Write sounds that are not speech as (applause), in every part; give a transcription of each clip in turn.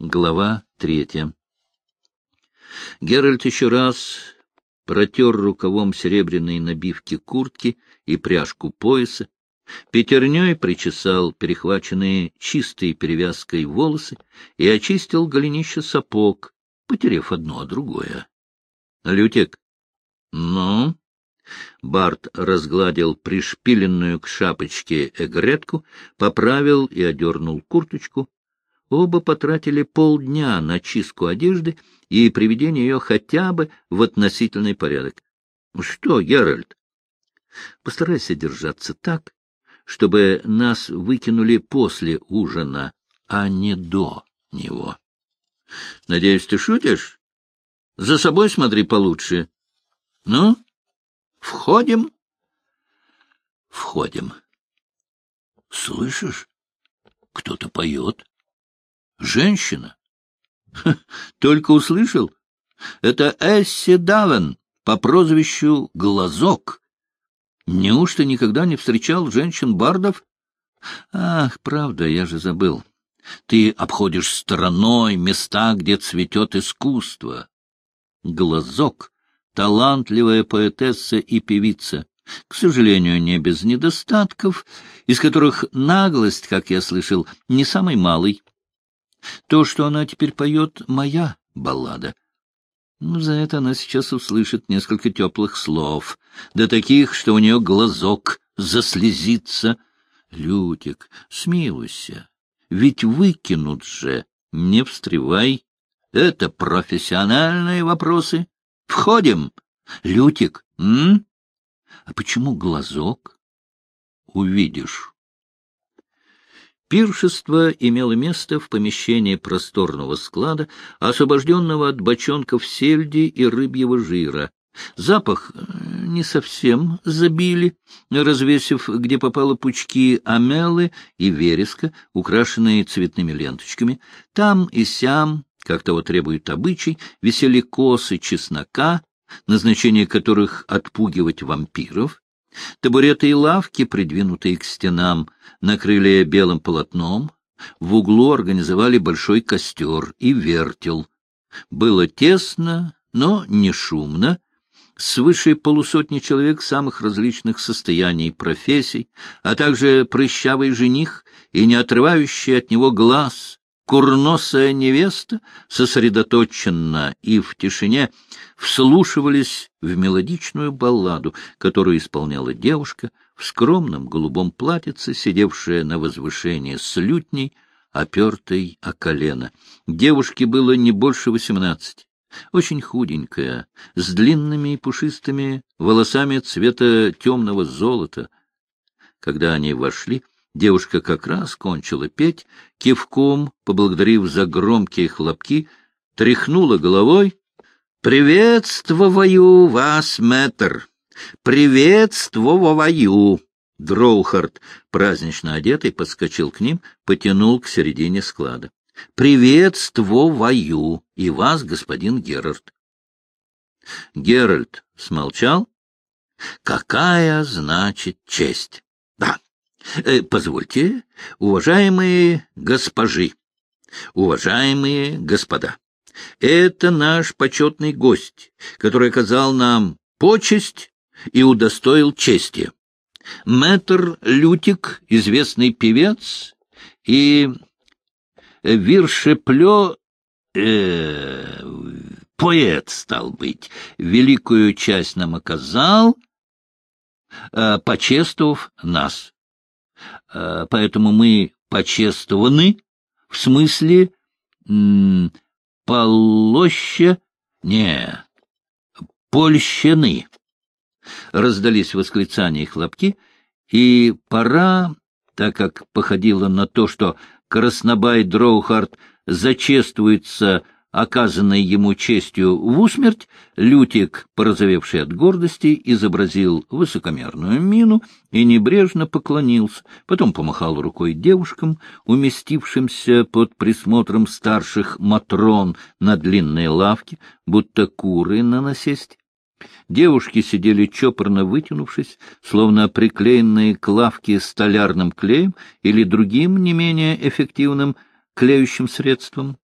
Глава третья. Геральт еще раз протер рукавом серебряной набивки куртки и пряжку пояса, пятерней причесал перехваченные чистой перевязкой волосы и очистил голенище сапог, потерев одно, а другое. — Лютик, ну? Барт разгладил пришпиленную к шапочке эгретку, поправил и одернул курточку, Оба потратили полдня на чистку одежды и приведение ее хотя бы в относительный порядок. — Что, Геральт? — Постарайся держаться так, чтобы нас выкинули после ужина, а не до него. — Надеюсь, ты шутишь? За собой смотри получше. — Ну, входим? — Входим. — Слышишь? Кто-то поет. Женщина? только услышал. Это Эсси Давен по прозвищу Глазок. Неужто никогда не встречал женщин-бардов? Ах, правда, я же забыл. Ты обходишь стороной места, где цветет искусство. Глазок — талантливая поэтесса и певица. К сожалению, не без недостатков, из которых наглость, как я слышал, не самый малый. То, что она теперь поет, — моя баллада. Ну, за это она сейчас услышит несколько теплых слов, да таких, что у нее глазок заслезится. Лютик, смилуйся, ведь выкинут же, не встревай. Это профессиональные вопросы. Входим. Лютик, м? А почему глазок? Увидишь. Пиршество имело место в помещении просторного склада, освобожденного от бочонков сельди и рыбьего жира. Запах э, не совсем забили, развесив, где попало пучки амелы и вереска, украшенные цветными ленточками. Там и сям, как того требует обычай, висели косы чеснока, назначение которых отпугивать вампиров. Табуреты и лавки, придвинутые к стенам, накрыли белым полотном, в углу организовали большой костер и вертел. Было тесно, но не шумно, свыше полусотни человек самых различных состояний и профессий, а также прыщавый жених и не отрывающий от него глаз, курносая невеста сосредоточенно и в тишине вслушивались в мелодичную балладу, которую исполняла девушка в скромном голубом платьице, сидевшая на возвышении с лютней, опертой о колено. Девушке было не больше восемнадцати. Очень худенькая, с длинными и пушистыми волосами цвета темного золота. Когда они вошли, Девушка как раз кончила петь, кивком, поблагодарив за громкие хлопки, тряхнула головой. «Приветствую вас, мэтр! Приветствую!» Дроухард, празднично одетый, подскочил к ним, потянул к середине склада. «Приветствую! И вас, господин Герард!» Геральт смолчал. «Какая, значит, честь!» «Да, Э, позвольте, уважаемые госпожи, уважаемые господа, это наш почетный гость, который оказал нам почесть и удостоил чести. Мэтр Лютик, известный певец, и Виршеплё, э, поэт, стал быть, великую часть нам оказал, э, почествовав нас. Э, поэтому мы почествованы, в смысле полоща, не, польщены. Раздались восклицания и хлопки, и пора, так как походило на то, что Краснобай Дроухард зачествуется оказанной ему честью в усмерть, Лютик, порозовевший от гордости, изобразил высокомерную мину и небрежно поклонился, потом помахал рукой девушкам, уместившимся под присмотром старших матрон на длинной лавке, будто куры на насесть. Девушки сидели чопорно вытянувшись, словно приклеенные к лавке столярным клеем или другим не менее эффективным клеющим средством.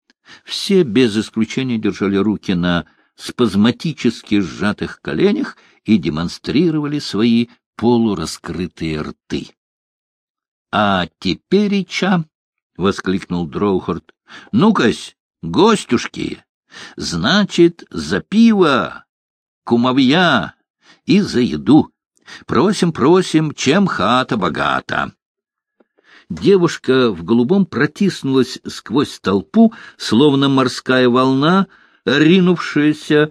Все без исключения держали руки на спазматически сжатых коленях и демонстрировали свои полураскрытые рты. — А теперь, Ча, — воскликнул Дроухард, — ну-кась, гостюшки, значит, за пиво, кумовья и за еду. Просим, просим, чем хата богата. Девушка в голубом протиснулась сквозь толпу, словно морская волна, ринувшаяся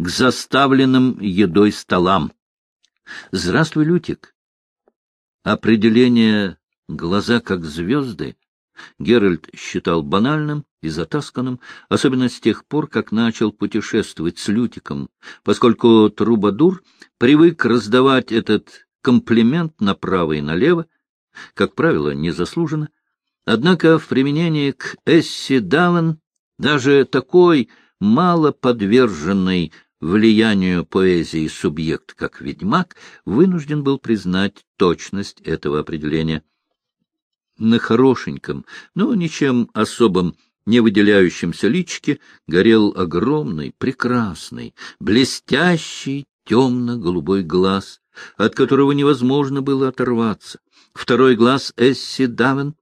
к заставленным едой столам. — Здравствуй, Лютик. Определение «глаза как звезды» Геральт считал банальным и затасканным, особенно с тех пор, как начал путешествовать с Лютиком, поскольку Трубадур привык раздавать этот комплимент направо и налево, как правило, незаслуженно. Однако в применении к Эсси Даван даже такой мало подверженный влиянию поэзии субъект, как ведьмак, вынужден был признать точность этого определения. На хорошеньком, но ничем особым не выделяющемся личике горел огромный, прекрасный, блестящий темно-голубой глаз, от которого невозможно было оторваться. Второй глаз Эсси Давен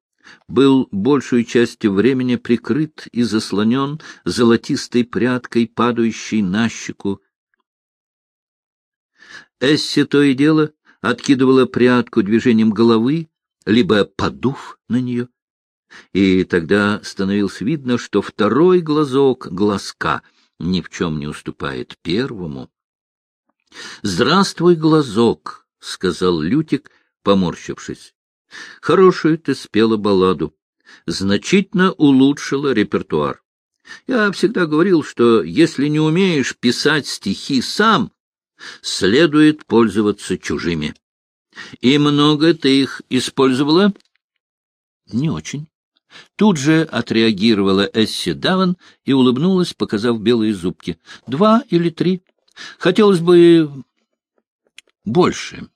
был большую частью времени прикрыт и заслонен золотистой прядкой, падающей на щеку. Эсси то и дело откидывала прядку движением головы, либо подув на нее, и тогда становилось видно, что второй глазок глазка ни в чем не уступает первому. — Здравствуй, глазок, — сказал Лютик, поморщившись. — Хорошую ты спела балладу. Значительно улучшила репертуар. Я всегда говорил, что если не умеешь писать стихи сам, следует пользоваться чужими. И много ты их использовала? Не очень. Тут же отреагировала Эсси Даван и улыбнулась, показав белые зубки. Два или три. Хотелось бы больше.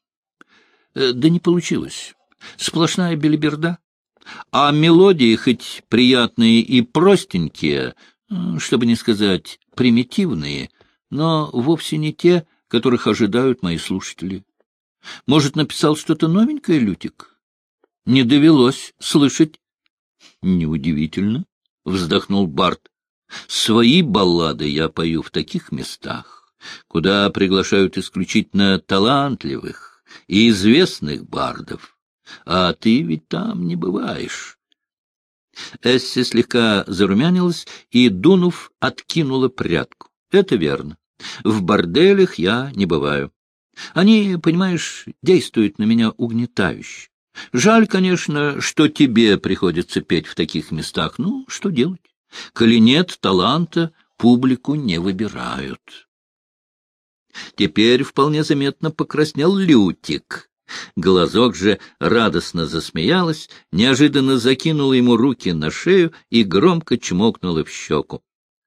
Э, да не получилось. Сплошная белиберда. А мелодии, хоть приятные и простенькие, э, чтобы не сказать примитивные, но вовсе не те, которых ожидают мои слушатели. Может, написал что-то новенькое, Лютик? Не довелось слышать. Неудивительно, — вздохнул Барт. Свои баллады я пою в таких местах, куда приглашают исключительно талантливых, и известных бардов. А ты ведь там не бываешь. Эсси слегка зарумянилась и, дунув, откинула прядку. Это верно. В борделях я не бываю. Они, понимаешь, действуют на меня угнетающе. Жаль, конечно, что тебе приходится петь в таких местах. Ну, что делать? Коли нет таланта, публику не выбирают. Теперь вполне заметно покраснел Лютик. Глазок же радостно засмеялась, неожиданно закинула ему руки на шею и громко чмокнула в щеку.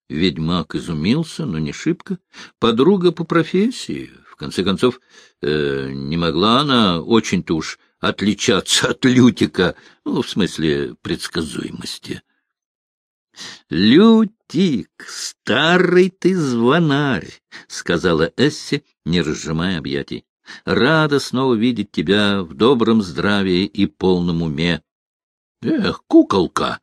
Ведьмак изумился, но не шибко. Подруга по профессии. В конце концов, э, не могла она очень-то уж отличаться от Лютика, ну, в смысле предсказуемости. — Лютик, старый ты звонарь, — сказала Эсси, не разжимая объятий. — Рада снова видеть тебя в добром здравии и полном уме. — Эх, куколка!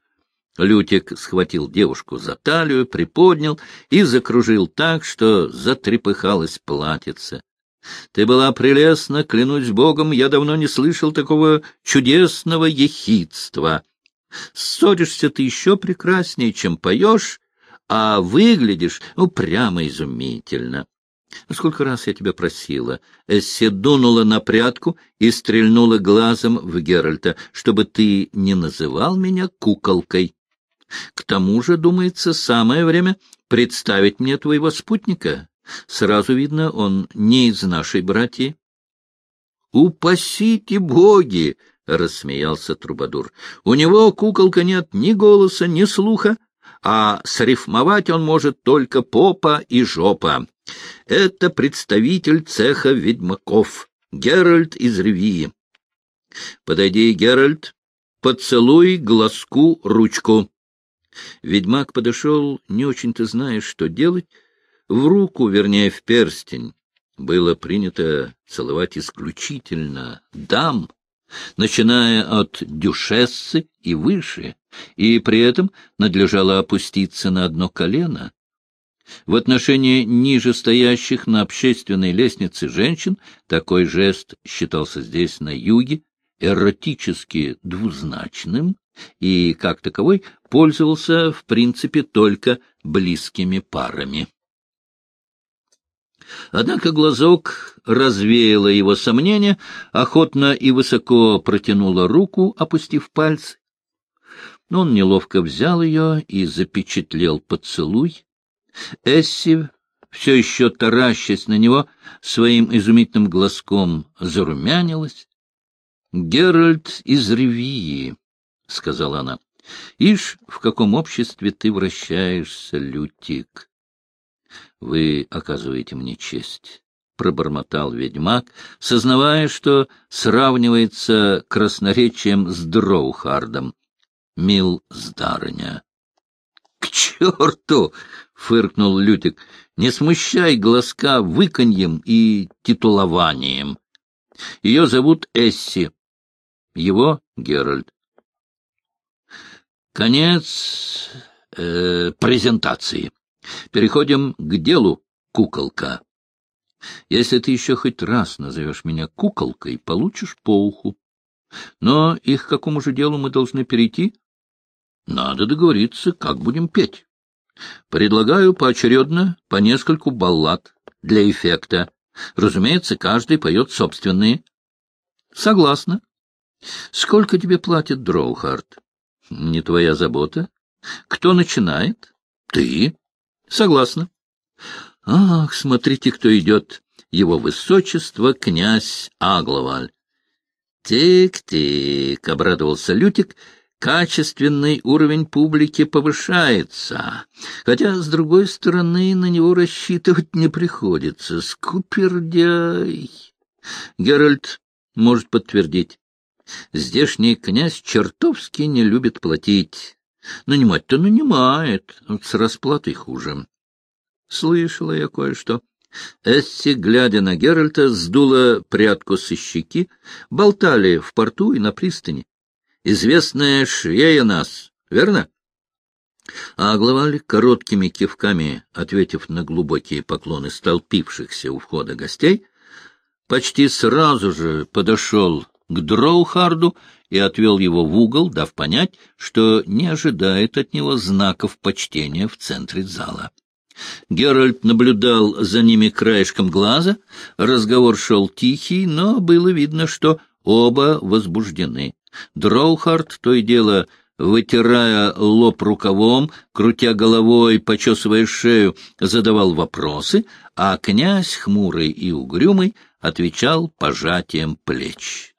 Лютик схватил девушку за талию, приподнял и закружил так, что затрепыхалось платьице. — Ты была прелестна, клянусь богом, я давно не слышал такого чудесного ехидства. Ссоришься ты еще прекраснее, чем поешь, а выглядишь, ну, прямо изумительно. Сколько раз я тебя просила. Эсси дунула на прядку и стрельнула глазом в Геральта, чтобы ты не называл меня куколкой. К тому же, думается, самое время представить мне твоего спутника. Сразу видно, он не из нашей братьи. — Упасите боги! — рассмеялся Трубадур. — У него, куколка, нет ни голоса, ни слуха, а срифмовать он может только попа и жопа. Это представитель цеха ведьмаков, Геральт из Ревии. Подойди, Геральт, поцелуй глазку ручку. Ведьмак подошел, не очень-то зная, что делать. В руку, вернее, в перстень, было принято целовать исключительно дам, начиная от дюшессы и выше, и при этом надлежало опуститься на одно колено. В отношении ниже стоящих на общественной лестнице женщин такой жест считался здесь, на юге, эротически двузначным и, как таковой, пользовался, в принципе, только близкими парами. Однако глазок развеяло его сомнения, охотно и высоко протянула руку, опустив пальцы. Но он неловко взял ее и запечатлел поцелуй. Эсси, все еще таращась на него, своим изумительным глазком зарумянилась. — Геральт из Ревии, — сказала она. — Ишь, в каком обществе ты вращаешься, Лютик? — Вы оказываете мне честь, — пробормотал ведьмак, сознавая, что сравнивается красноречием с Дроухардом. Мил здарыня. — К черту! — фыркнул Лютик. — Не смущай глазка выканьем и титулованием. Ее зовут Эсси. Его — Геральт. Конец э, презентации. Переходим к делу, куколка. Если ты еще хоть раз назовешь меня куколкой, получишь по уху. Но и к какому же делу мы должны перейти? Надо договориться, как будем петь. Предлагаю поочередно по нескольку баллад для эффекта. Разумеется, каждый поет собственные. Согласна. Сколько тебе платит Дроухард? Не твоя забота. Кто начинает? Ты. Согласна. Ах, смотрите, кто идет. Его высочество князь Агловаль. Тик-тик, обрадовался Лютик, качественный уровень публики повышается, хотя, с другой стороны, на него рассчитывать не приходится. Скупердяй. Геральт может подтвердить. Здешний князь чертовски не любит платить. Нанимать-то нанимает, с расплатой хуже. Слышала я кое-что. Эсси, глядя на Геральта, сдула прядку со щеки, болтали в порту и на пристани. Известная швея нас, верно? А Агловаль, короткими кивками, ответив на глубокие поклоны столпившихся у входа гостей, почти сразу же подошел к Дроухарду и отвел его в угол, дав понять, что не ожидает от него знаков почтения в центре зала. Геральт наблюдал за ними краешком глаза, разговор шел тихий, но было видно, что оба возбуждены. Дроухард то и дело вытирая лоб рукавом, крутя головой, почесывая шею, задавал вопросы, а князь, хмурый и угрюмый, отвечал пожатием плеч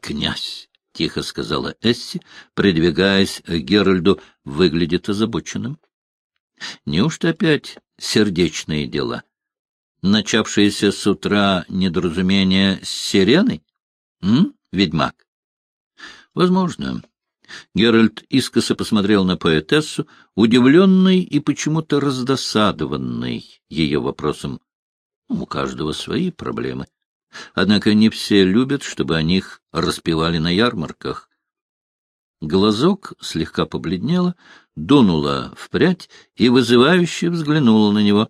князь, — тихо сказала Эсси, придвигаясь к Геральду, — выглядит озабоченным. Неужто опять сердечные дела? Начавшееся с утра недоразумение с сиреной? М, ведьмак? Возможно. Геральт искоса посмотрел на поэтессу, удивленный и почему-то раздосадованный ее вопросом. У каждого свои проблемы. Однако не все любят, чтобы о них распевали на ярмарках. Глазок слегка побледнела, дунула в прядь и вызывающе взглянула на него.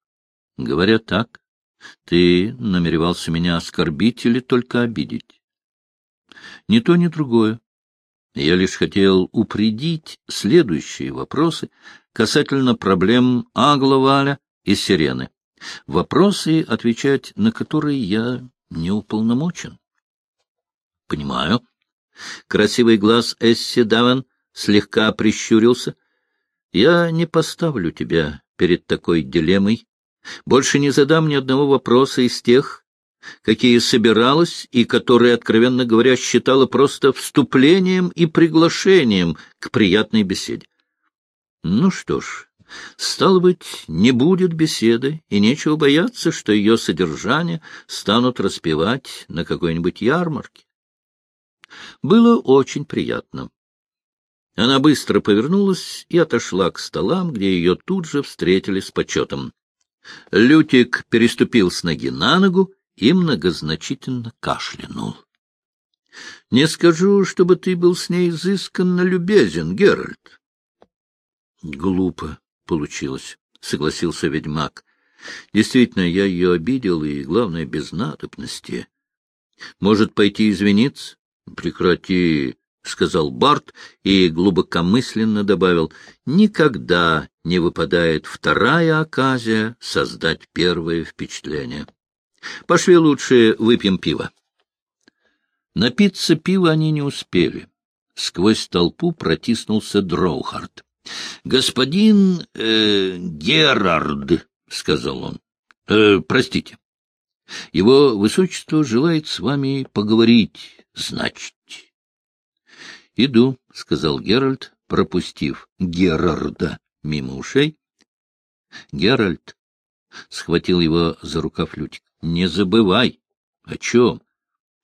— Говоря так, ты намеревался меня оскорбить или только обидеть? — Ни то, ни другое. Я лишь хотел упредить следующие вопросы касательно проблем Агловаля и Сирены. Вопросы, отвечать на которые я не уполномочен. — Понимаю. Красивый глаз Эсси Даван слегка прищурился. — Я не поставлю тебя перед такой дилеммой. Больше не задам ни одного вопроса из тех, какие собиралась и которые, откровенно говоря, считала просто вступлением и приглашением к приятной беседе. Ну что ж, Стало быть, не будет беседы, и нечего бояться, что ее содержание станут распевать на какой-нибудь ярмарке. Было очень приятно. Она быстро повернулась и отошла к столам, где ее тут же встретили с почетом. Лютик переступил с ноги на ногу и многозначительно кашлянул. — Не скажу, чтобы ты был с ней изысканно любезен, Геральт. — Глупо получилось, — согласился ведьмак. — Действительно, я ее обидел, и, главное, без надобности. Может, пойти извиниться? — Прекрати, — сказал Барт и глубокомысленно добавил, — никогда не выпадает вторая оказия создать первое впечатление. Пошли лучше выпьем пиво. Напиться пива они не успели. Сквозь толпу протиснулся Дроухард. — Господин э, Герард, — сказал он, э, — простите, его высочество желает с вами поговорить, значит. — Иду, — сказал Геральт, пропустив Герарда мимо ушей. Геральт схватил его за рукав Лютик. — Не забывай. — О чем?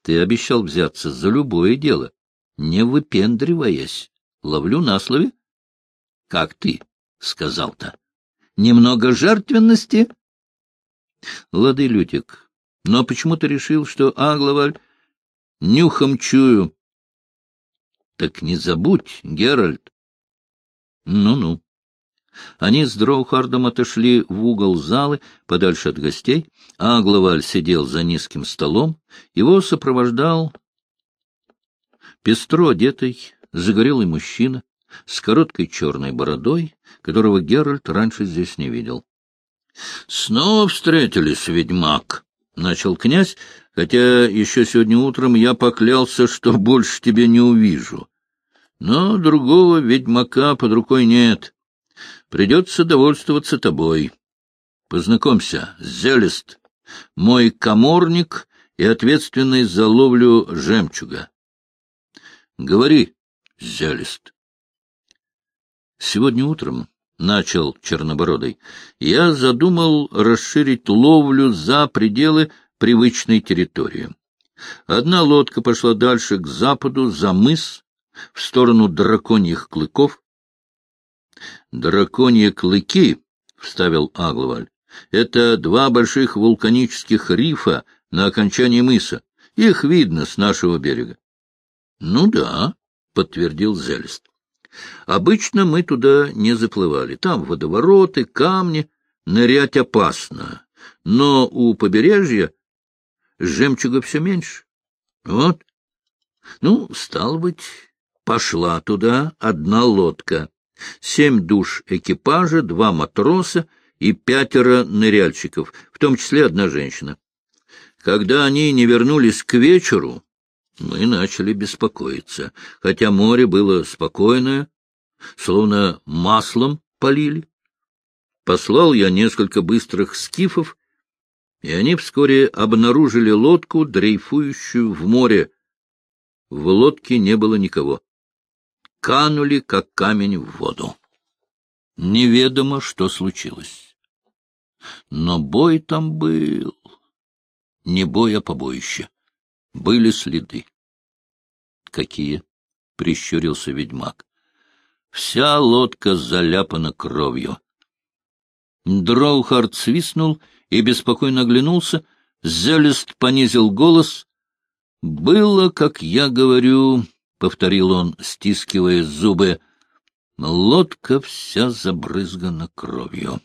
Ты обещал взяться за любое дело, не выпендриваясь. Ловлю на слове. — Как ты сказал-то? Немного жертвенности? — Лады, Лютик, но почему ты решил, что Агловаль нюхом чую? — Так не забудь, Геральт. Ну — они с Дроухардом отошли в угол залы, подальше от гостей, а Главаль сидел за низким столом. Его сопровождал пестро одетый, загорелый мужчина с короткой черной бородой, которого Геральт раньше здесь не видел. — Снова встретились, ведьмак, — начал князь, хотя еще сегодня утром я поклялся, что больше тебя не увижу. Но другого ведьмака под рукой нет. Придется довольствоваться тобой. Познакомься, Зелест, мой коморник и ответственный за ловлю жемчуга. Говори, Зелест. Сегодня утром, — начал Чернобородый, — я задумал расширить ловлю за пределы привычной территории. Одна лодка пошла дальше к западу, за мыс, в сторону драконьих клыков, Драконьи клыки, — вставил Агловаль, — это два больших вулканических рифа на окончании мыса. Их видно с нашего берега. — Ну да, — подтвердил Зелест. — Обычно мы туда не заплывали. Там водовороты, камни, нырять опасно. Но у побережья жемчуга все меньше. Вот. Ну, стал быть, пошла туда одна лодка семь душ экипажа, два матроса и пятеро ныряльщиков, в том числе одна женщина. Когда они не вернулись к вечеру, мы начали беспокоиться, хотя море было спокойное, словно маслом полили. Послал я несколько быстрых скифов, и они вскоре обнаружили лодку, дрейфующую в море. В лодке не было никого канули, как камень в воду. Неведомо, что случилось. Но бой там был. Не бой, а побоище. Были следы. — Какие? — прищурился ведьмак. — Вся лодка заляпана кровью. Дроухард свистнул и беспокойно оглянулся. Зелест понизил голос. — Было, как я говорю, — повторил он, стискивая зубы. Лодка вся забрызгана кровью.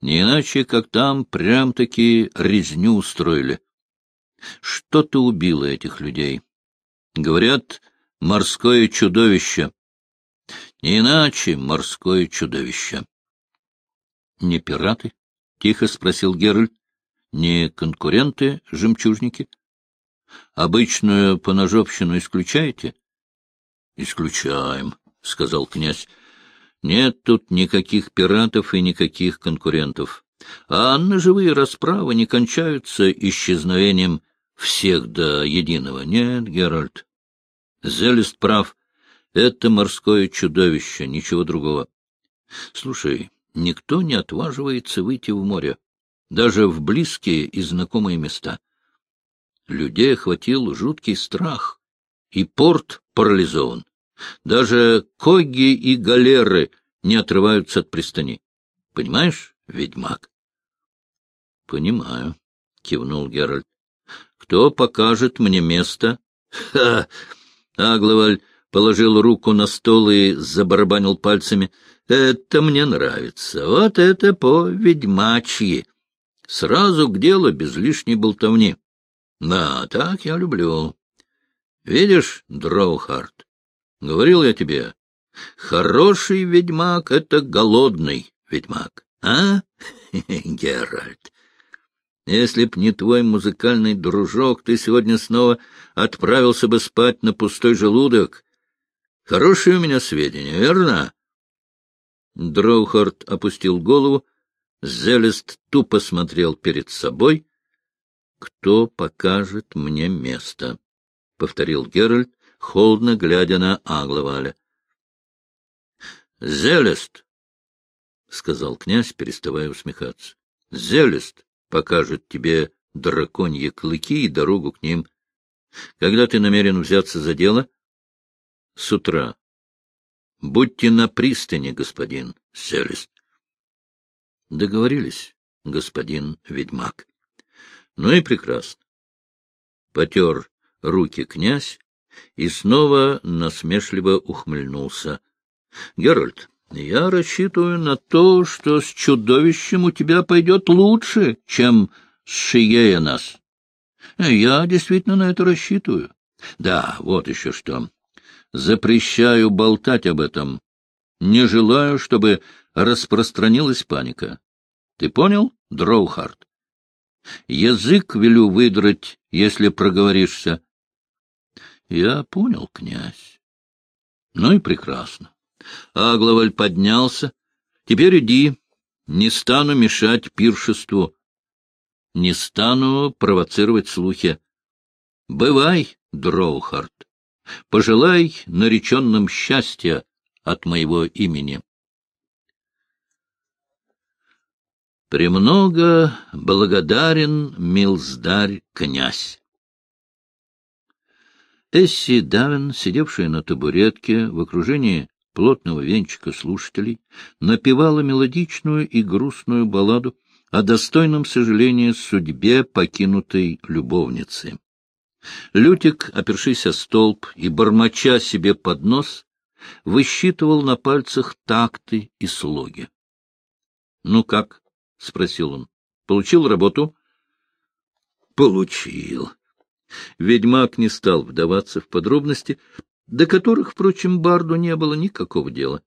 Не иначе, как там прям-таки резню устроили. Что-то убило этих людей. Говорят, морское чудовище. Не иначе морское чудовище. — Не пираты? — тихо спросил Геральт. — Не конкуренты, жемчужники? Обычную поножовщину исключаете? — Исключаем, — сказал князь. — Нет тут никаких пиратов и никаких конкурентов. А ножевые расправы не кончаются исчезновением всех до единого. Нет, Геральт. Зелест прав. Это морское чудовище, ничего другого. Слушай, никто не отваживается выйти в море, даже в близкие и знакомые места. Людей охватил жуткий страх, и порт парализован. Даже коги и галеры не отрываются от пристани. Понимаешь, ведьмак? — Понимаю, — кивнул Геральт. — Кто покажет мне место? — Ха! Агловаль положил руку на стол и забарабанил пальцами. — Это мне нравится. Вот это по-ведьмачьи. Сразу к делу, без лишней болтовни. Да, так я люблю. Видишь, Дроухард, говорил я тебе, хороший ведьмак — это голодный ведьмак. А, (laughs) Геральт? Если б не твой музыкальный дружок, ты сегодня снова отправился бы спать на пустой желудок. Хорошие у меня сведения, верно? Дроухард опустил голову, Зелест тупо смотрел перед собой. — Кто покажет мне место? — повторил Геральт, холодно глядя на Агловаля. — Зелест! — сказал князь, переставая усмехаться. — Зелест покажет тебе драконьи клыки и дорогу к ним. Когда ты намерен взяться за дело? — С утра. — Будьте на пристани, господин Селест. — Договорились, господин ведьмак. — Ну и прекрасно. Потер руки князь и снова насмешливо ухмыльнулся. — Геральт, я рассчитываю на то, что с чудовищем у тебя пойдет лучше, чем с Шиея нас. Я действительно на это рассчитываю. Да, вот еще что. Запрещаю болтать об этом. Не желаю, чтобы распространилась паника. Ты понял, Дроухард? Язык велю выдрать, если проговоришься. Я понял, князь. Ну и прекрасно. Агловаль поднялся. Теперь иди, не стану мешать пиршеству. Не стану провоцировать слухи. Бывай, Дроухард. Пожелай нареченным счастья от моего имени. Премного благодарен милздарь князь. Эсси Давин, сидевшая на табуретке в окружении плотного венчика слушателей, напевала мелодичную и грустную балладу о достойном сожалении судьбе покинутой любовницы. Лютик, опершись о столб и бормоча себе под нос, высчитывал на пальцах такты и слоги. — Ну как? — спросил он. — Получил работу? — Получил. Ведьмак не стал вдаваться в подробности, до которых, впрочем, Барду не было никакого дела.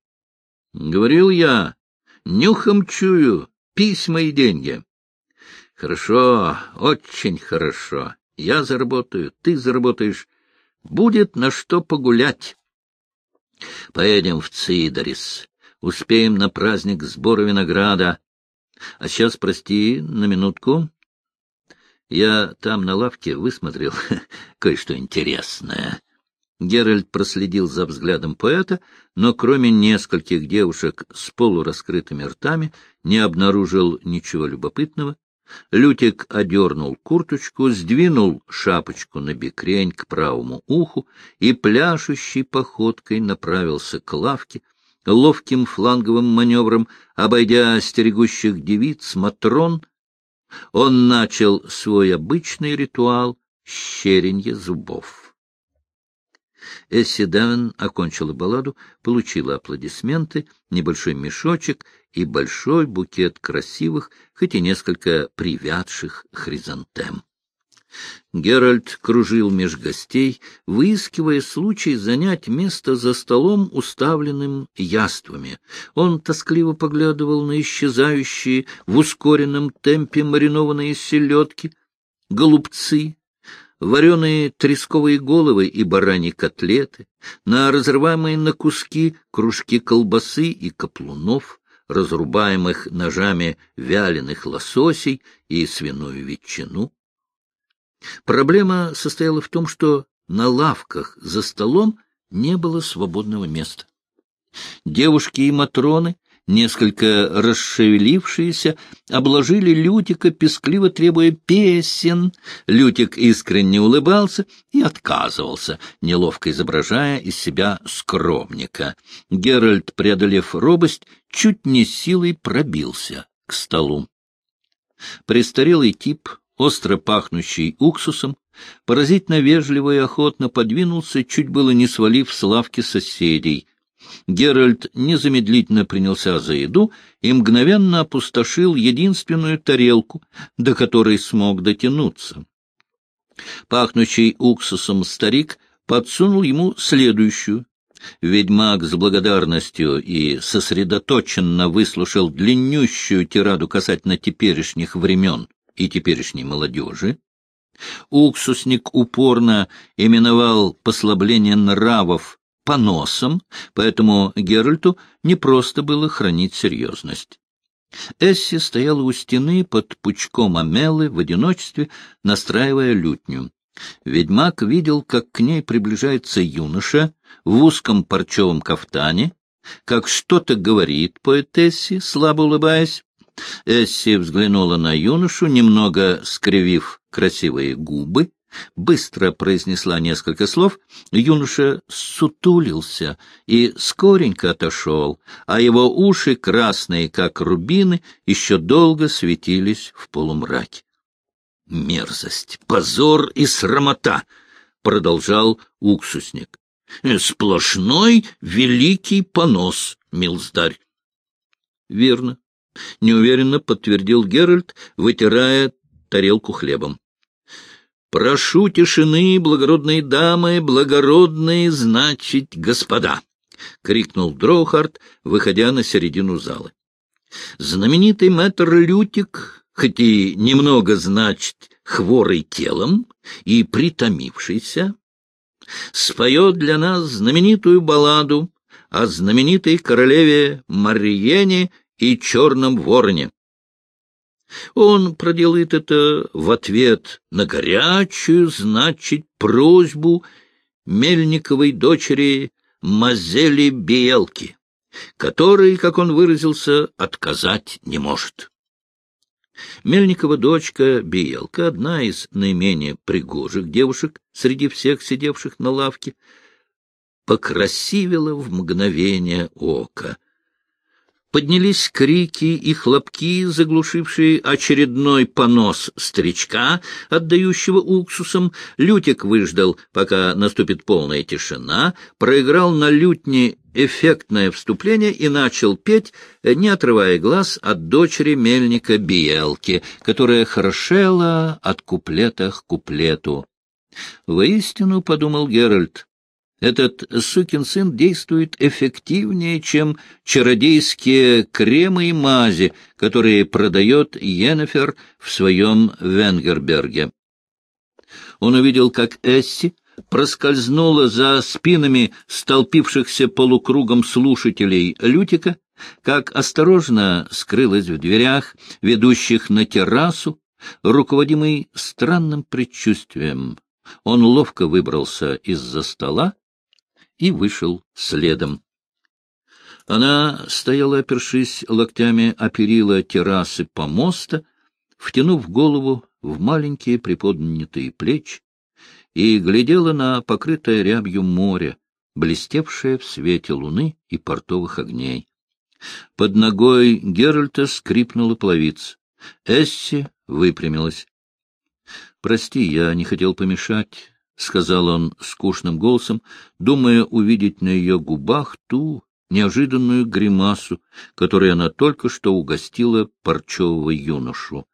Говорил я, нюхом чую, письма и деньги. Хорошо, очень хорошо. Я заработаю, ты заработаешь. Будет на что погулять. Поедем в Цидорис. Успеем на праздник сбора винограда. А сейчас, прости, на минутку. Я там на лавке высмотрел (laughs) кое-что интересное. Геральт проследил за взглядом поэта, но кроме нескольких девушек с полураскрытыми ртами не обнаружил ничего любопытного. Лютик одернул курточку, сдвинул шапочку на бекрень к правому уху и пляшущей походкой направился к лавке, ловким фланговым маневром, обойдя стерегущих девиц, матрон, он начал свой обычный ритуал щеренья зубов. Эсси Давин окончила балладу, получила аплодисменты, небольшой мешочек и большой букет красивых, хоть и несколько привядших хризантем. Геральт кружил меж гостей, выискивая случай занять место за столом, уставленным яствами. Он тоскливо поглядывал на исчезающие в ускоренном темпе маринованные селедки, голубцы, вареные тресковые головы и бараньи котлеты, на разрываемые на куски кружки колбасы и каплунов, разрубаемых ножами вяленых лососей и свиную ветчину. Проблема состояла в том, что на лавках за столом не было свободного места. Девушки и матроны несколько расшевелившиеся, обложили Лютика, пескливо требуя песен. Лютик искренне улыбался и отказывался, неловко изображая из себя скромника. Геральт, преодолев робость, чуть не силой пробился к столу. Престарелый тип, остро пахнущий уксусом, поразительно вежливо и охотно подвинулся, чуть было не свалив с лавки соседей. Геральт незамедлительно принялся за еду и мгновенно опустошил единственную тарелку, до которой смог дотянуться. Пахнущий уксусом старик подсунул ему следующую. Ведьмак с благодарностью и сосредоточенно выслушал длиннющую тираду касательно теперешних времен и теперешней молодежи. Уксусник упорно именовал послабление нравов поносом, поэтому Геральту не просто было хранить серьезность. Эсси стояла у стены под пучком амелы в одиночестве, настраивая лютню. Ведьмак видел, как к ней приближается юноша в узком парчевом кафтане, как что-то говорит поэтессе, слабо улыбаясь. Эсси взглянула на юношу, немного скривив красивые губы, быстро произнесла несколько слов, юноша сутулился и скоренько отошел, а его уши, красные как рубины, еще долго светились в полумраке. «Мерзость, позор и срамота!» — продолжал уксусник. «Сплошной великий понос, милздарь!» «Верно», — неуверенно подтвердил Геральт, вытирая тарелку хлебом. «Прошу тишины, благородные дамы, благородные, значит, господа!» — крикнул Дроухард, выходя на середину зала. Знаменитый мэтр Лютик, хоть и немного, значит, хворый телом и притомившийся, споет для нас знаменитую балладу о знаменитой королеве Мариене и черном вороне. Он проделает это в ответ на горячую, значит, просьбу Мельниковой дочери Мазели Биелки, которой, как он выразился, отказать не может. Мельникова дочка Биелка, одна из наименее пригожих девушек среди всех сидевших на лавке, покрасивела в мгновение ока — Поднялись крики и хлопки, заглушившие очередной понос старичка, отдающего уксусом. Лютик выждал, пока наступит полная тишина, проиграл на лютне эффектное вступление и начал петь, не отрывая глаз от дочери мельника Биелки, которая хорошела от куплета к куплету. «Воистину, — подумал Геральт, этот сукин сын действует эффективнее, чем чародейские кремы и мази, которые продает Йеннефер в своем Венгерберге. Он увидел, как Эсси проскользнула за спинами столпившихся полукругом слушателей Лютика, как осторожно скрылась в дверях, ведущих на террасу, руководимый странным предчувствием. Он ловко выбрался из-за стола, и вышел следом. Она стояла, опершись локтями о перила террасы помоста, втянув голову в маленькие приподнятые плечи, и глядела на покрытое рябью море, блестевшее в свете луны и портовых огней. Под ногой Геральта скрипнула пловица. Эсси выпрямилась. — Прости, я не хотел помешать. — сказал он скучным голосом, думая увидеть на ее губах ту неожиданную гримасу, которой она только что угостила парчевого юношу.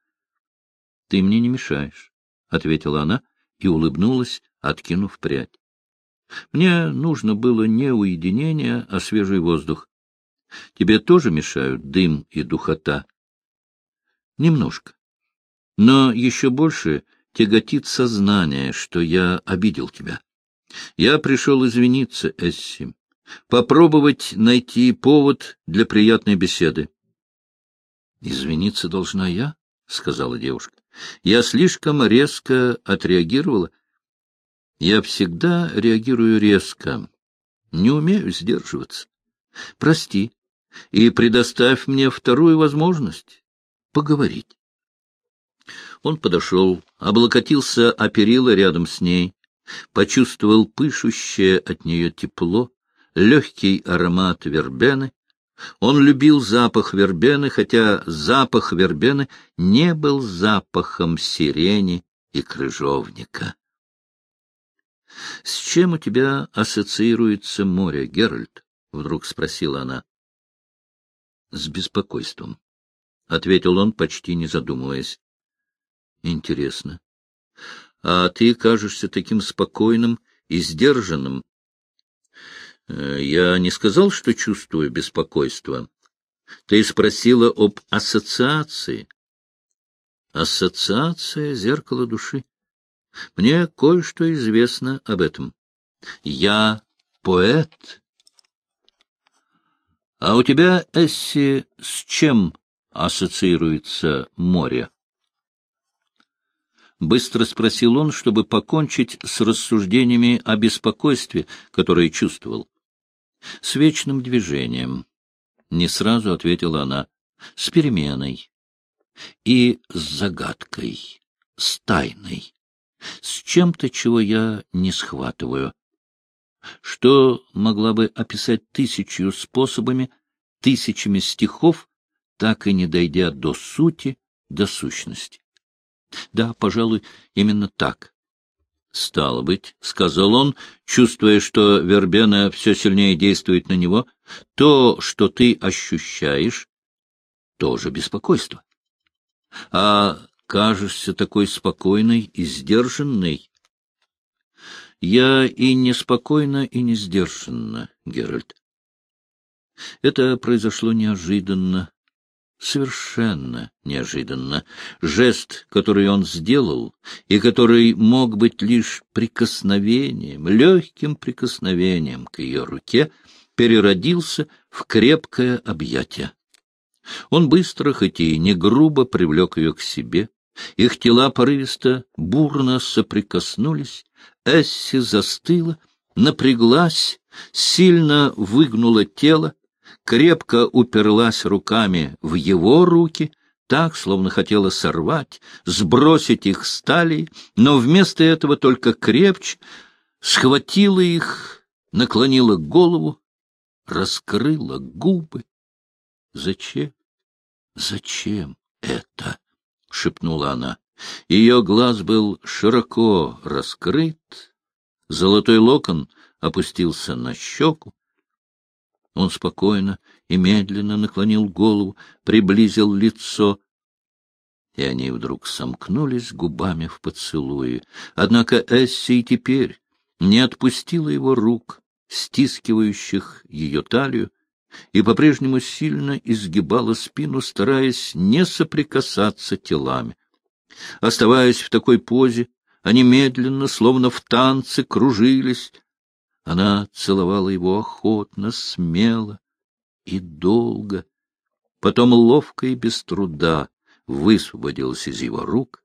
— Ты мне не мешаешь, — ответила она и улыбнулась, откинув прядь. — Мне нужно было не уединение, а свежий воздух. Тебе тоже мешают дым и духота? — Немножко. Но еще больше тяготит сознание, что я обидел тебя. Я пришел извиниться, Эсси, попробовать найти повод для приятной беседы. — Извиниться должна я, — сказала девушка. — Я слишком резко отреагировала. Я всегда реагирую резко, не умею сдерживаться. Прости, и предоставь мне вторую возможность поговорить. Он подошел, облокотился о перила рядом с ней, почувствовал пышущее от нее тепло, легкий аромат вербены. Он любил запах вербены, хотя запах вербены не был запахом сирени и крыжовника. — С чем у тебя ассоциируется море, Геральт? — вдруг спросила она. — С беспокойством, — ответил он, почти не задумываясь. — Интересно. А ты кажешься таким спокойным и сдержанным. Э, я не сказал, что чувствую беспокойство. Ты спросила об ассоциации. Ассоциация — зеркало души. Мне кое-что известно об этом. Я поэт. А у тебя, Эсси, с чем ассоциируется море? Быстро спросил он, чтобы покончить с рассуждениями о беспокойстве, которое чувствовал. — С вечным движением. Не сразу ответила она. — С переменой. И с загадкой. С тайной с чем-то, чего я не схватываю. Что могла бы описать тысячью способами, тысячами стихов, так и не дойдя до сути, до сущности. Да, пожалуй, именно так. «Стало быть», — сказал он, чувствуя, что вербена все сильнее действует на него, — «то, что ты ощущаешь, тоже беспокойство. А кажешься такой спокойной и сдержанной. Я и неспокойна, и не сдержанна, Геральт. Это произошло неожиданно, совершенно неожиданно. Жест, который он сделал, и который мог быть лишь прикосновением, легким прикосновением к ее руке, переродился в крепкое объятие. Он быстро, хоть и не грубо, привлек ее к себе, их тела порывисто, бурно соприкоснулись. Эсси застыла, напряглась, сильно выгнула тело, крепко уперлась руками в его руки, так, словно хотела сорвать, сбросить их с талии, но вместо этого только крепче схватила их, наклонила голову, раскрыла губы. Зачем? Зачем это? — шепнула она. Ее глаз был широко раскрыт, золотой локон опустился на щеку. Он спокойно и медленно наклонил голову, приблизил лицо, и они вдруг сомкнулись губами в поцелуе. Однако Эсси и теперь не отпустила его рук, стискивающих ее талию, и по-прежнему сильно изгибала спину, стараясь не соприкасаться телами. Оставаясь в такой позе, они медленно, словно в танце, кружились. Она целовала его охотно, смело и долго. Потом ловко и без труда высвободилась из его рук,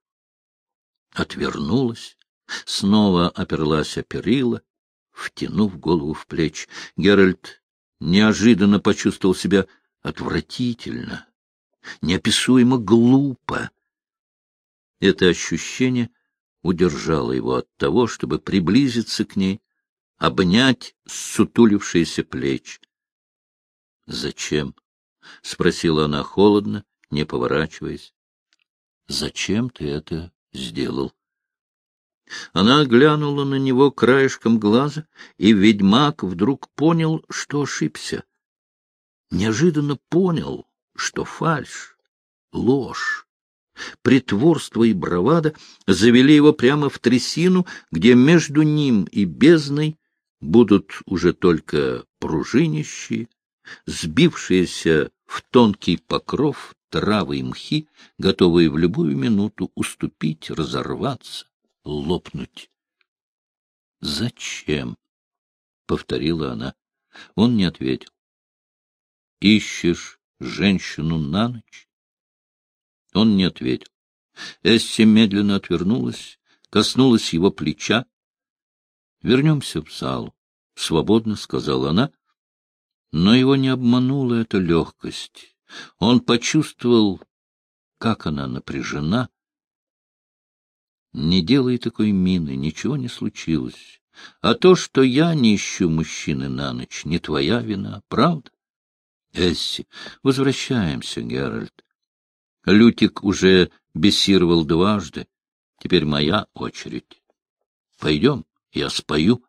отвернулась, снова оперлась о перила, втянув голову в плечи. Геральт неожиданно почувствовал себя отвратительно, неописуемо глупо. Это ощущение удержало его от того, чтобы приблизиться к ней, обнять сутулившиеся плечи. — Зачем? — спросила она холодно, не поворачиваясь. — Зачем ты это сделал? Она глянула на него краешком глаза, и ведьмак вдруг понял, что ошибся. Неожиданно понял, что фальшь, ложь, притворство и бравада завели его прямо в трясину, где между ним и бездной будут уже только пружинищие, сбившиеся в тонкий покров травы и мхи, готовые в любую минуту уступить, разорваться лопнуть. «Зачем?» — повторила она. Он не ответил. «Ищешь женщину на ночь?» Он не ответил. Эсси медленно отвернулась, коснулась его плеча. — Вернемся в залу, — свободно сказала она. Но его не обманула эта легкость. Он почувствовал, как она напряжена. Не делай такой мины, ничего не случилось. А то, что я не ищу мужчины на ночь, не твоя вина, правда? Эсси, возвращаемся, Геральт. Лютик уже бесировал дважды. Теперь моя очередь. Пойдем, я спою.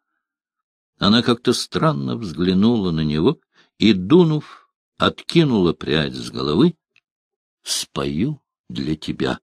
Она как-то странно взглянула на него и, дунув, откинула прядь с головы. Спою для тебя.